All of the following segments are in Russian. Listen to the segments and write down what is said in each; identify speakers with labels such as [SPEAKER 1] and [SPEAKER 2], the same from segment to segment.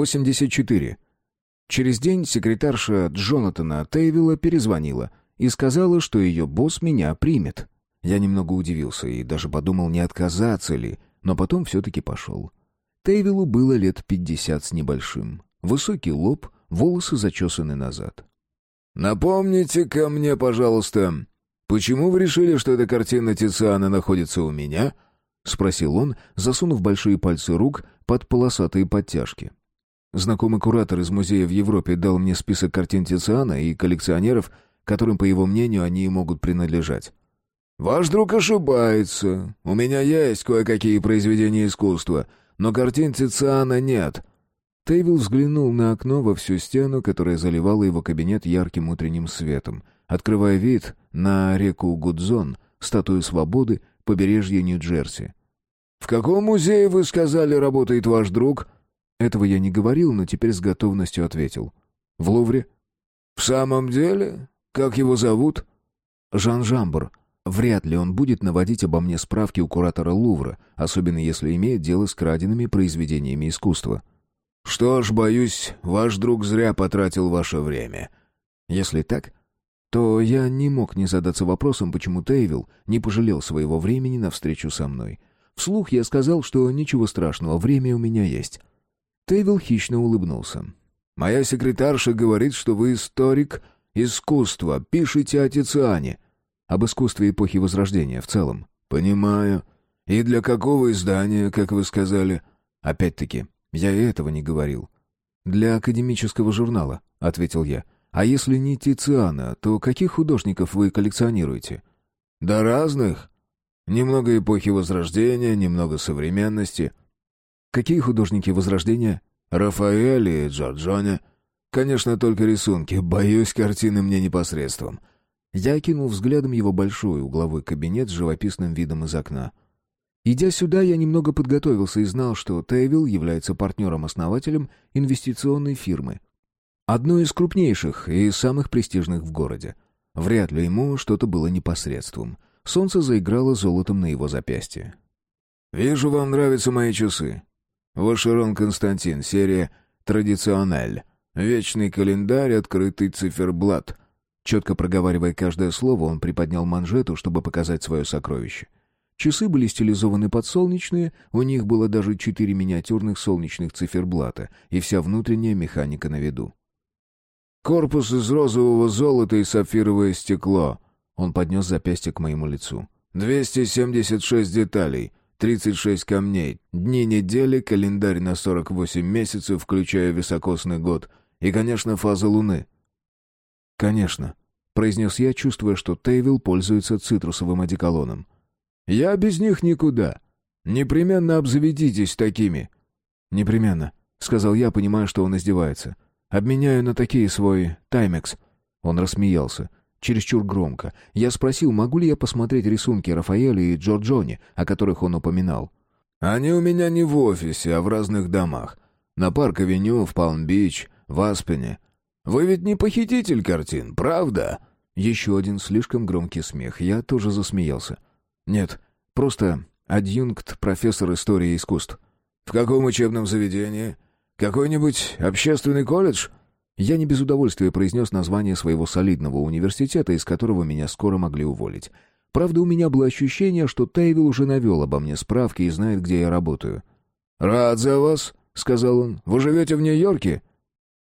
[SPEAKER 1] 84. Через день секретарша Джонатана Тейвилла перезвонила и сказала, что ее босс меня примет. Я немного удивился и даже подумал, не отказаться ли, но потом все-таки пошел. Тейвиллу было лет пятьдесят с небольшим. Высокий лоб, волосы зачесаны назад.
[SPEAKER 2] «Напомните-ка мне, пожалуйста, почему вы решили, что эта картина Тициана находится у меня?» — спросил он, засунув большие пальцы рук под полосатые подтяжки.
[SPEAKER 1] Знакомый куратор из музея в Европе дал мне список картин Тициана и коллекционеров, которым, по его мнению, они могут принадлежать.
[SPEAKER 2] «Ваш друг ошибается. У меня есть кое-какие произведения искусства, но картин Тициана нет».
[SPEAKER 1] Тейвил взглянул на окно во всю стену, которое заливало его кабинет ярким утренним светом, открывая вид на реку Гудзон, статую свободы, побережье Нью-Джерси.
[SPEAKER 2] «В каком музее, вы сказали, работает ваш друг?»
[SPEAKER 1] Этого я не говорил, но теперь с готовностью ответил. «В Лувре».
[SPEAKER 2] «В самом деле? Как его зовут?»
[SPEAKER 1] «Жан Жамбр. Вряд ли он будет наводить обо мне справки у куратора Лувра, особенно если имеет дело с краденными произведениями искусства».
[SPEAKER 2] «Что ж, боюсь, ваш друг зря потратил ваше время».
[SPEAKER 1] «Если так, то я не мог не задаться вопросом, почему Тейвил не пожалел своего времени на встречу со мной. Вслух я сказал, что ничего страшного, время у меня есть. Тейвил хищно улыбнулся.
[SPEAKER 2] «Моя секретарша говорит, что вы историк искусства, пишете о Тициане».
[SPEAKER 1] «Об искусстве эпохи Возрождения в целом».
[SPEAKER 2] «Понимаю. И для какого издания, как вы сказали?»
[SPEAKER 1] «Опять-таки, я и этого не говорил». «Для академического журнала», — ответил я. «А если не Тициана, то каких художников вы коллекционируете?»
[SPEAKER 2] «Да разных. Немного эпохи Возрождения, немного современности.
[SPEAKER 1] Какие художники Возрождения?
[SPEAKER 2] Рафаэль и Джорджоне. Конечно, только рисунки. Боюсь, картины мне непосредством.
[SPEAKER 1] Я кинул взглядом его большой угловой кабинет с живописным видом из окна. Идя сюда, я немного подготовился и знал, что Тейвилл является партнером-основателем инвестиционной фирмы. Одной из крупнейших и самых престижных в городе. Вряд ли ему что-то было непосредством. Солнце заиграло золотом на его запястье.
[SPEAKER 2] «Вижу, вам нравятся мои часы. Вашерон Константин, серия «Традициональ». Вечный календарь, открытый циферблат.
[SPEAKER 1] Четко проговаривая каждое слово, он приподнял манжету, чтобы показать свое сокровище. Часы были стилизованы под солнечные, у них было даже четыре миниатюрных солнечных циферблата и вся внутренняя механика на виду.
[SPEAKER 2] «Корпус из розового золота и сапфировое стекло».
[SPEAKER 1] Он поднес запястье к моему лицу.
[SPEAKER 2] «276 деталей. 36 камней, дни недели, календарь на 48 месяцев, включая високосный год, и, конечно, фаза Луны.
[SPEAKER 1] «Конечно», — произнес я, чувствуя, что Тейвил пользуется цитрусовым одеколоном.
[SPEAKER 2] «Я без них никуда. Непременно обзаведитесь такими».
[SPEAKER 1] «Непременно», — сказал я, понимая, что он издевается. «Обменяю на такие свой Таймекс». Он рассмеялся чересчур громко. Я спросил, могу ли я посмотреть рисунки Рафаэля и Джорджони, о которых он упоминал.
[SPEAKER 2] «Они у меня не в офисе, а в разных домах. На Парк-авеню, в Палм-Бич, в Аспене. Вы ведь не похититель картин, правда?»
[SPEAKER 1] Еще один слишком громкий смех. Я тоже засмеялся. «Нет, просто адъюнкт профессор истории искусств».
[SPEAKER 2] «В каком учебном заведении? Какой-нибудь общественный колледж?»
[SPEAKER 1] Я не без удовольствия произнес название своего солидного университета, из которого меня скоро могли уволить. Правда, у меня было ощущение, что Тейвил уже навел обо мне справки и знает, где я работаю.
[SPEAKER 2] «Рад за вас», — сказал он. «Вы живете в Нью-Йорке?»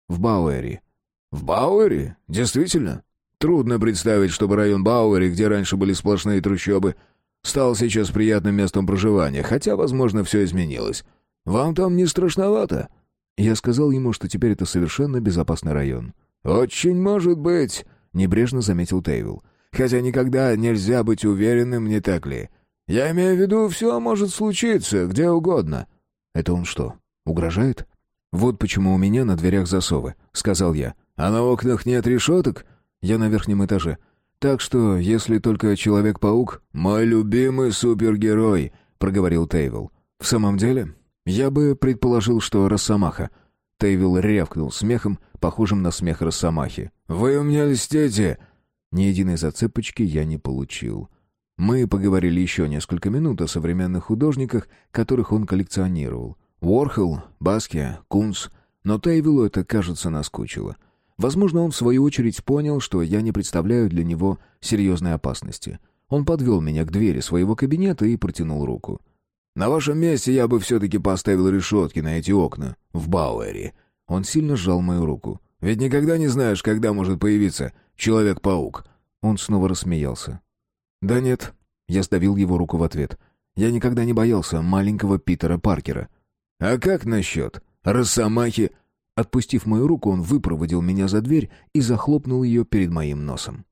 [SPEAKER 1] «В Бауэри».
[SPEAKER 2] «В Бауэри? Действительно? Трудно представить, чтобы район Бауэри, где раньше были сплошные трущобы, стал сейчас приятным местом проживания, хотя, возможно, все изменилось. Вам там не страшновато?»
[SPEAKER 1] Я сказал ему, что теперь это совершенно безопасный район.
[SPEAKER 2] «Очень может быть», — небрежно заметил Тейвил. «Хотя никогда нельзя быть уверенным, не так ли? Я имею в виду, все может случиться, где угодно».
[SPEAKER 1] «Это он что, угрожает?» «Вот почему у меня на дверях засовы», — сказал я.
[SPEAKER 2] «А на окнах нет решеток?»
[SPEAKER 1] «Я на верхнем этаже. Так что, если только Человек-паук...»
[SPEAKER 2] «Мой любимый супергерой», — проговорил Тейвил.
[SPEAKER 1] «В самом деле, «Я бы предположил, что Росомаха». Тейвил рявкнул смехом, похожим на смех Росомахи.
[SPEAKER 2] «Вы у меня льстите!»
[SPEAKER 1] Ни единой зацепочки я не получил. Мы поговорили еще несколько минут о современных художниках, которых он коллекционировал. Уорхол, Баския, Кунс, Но Тейвилу это, кажется, наскучило. Возможно, он в свою очередь понял, что я не представляю для него серьезной опасности. Он подвел меня к двери своего кабинета и протянул руку.
[SPEAKER 2] «На вашем месте я бы все-таки поставил решетки на эти окна в Бауэре».
[SPEAKER 1] Он сильно сжал мою руку.
[SPEAKER 2] «Ведь никогда не знаешь, когда может появиться Человек-паук».
[SPEAKER 1] Он снова рассмеялся. «Да нет». Я сдавил его руку в ответ. «Я никогда не боялся маленького Питера Паркера».
[SPEAKER 2] «А как насчет Росомахи?»
[SPEAKER 1] Отпустив мою руку, он выпроводил меня за дверь и захлопнул ее перед моим носом.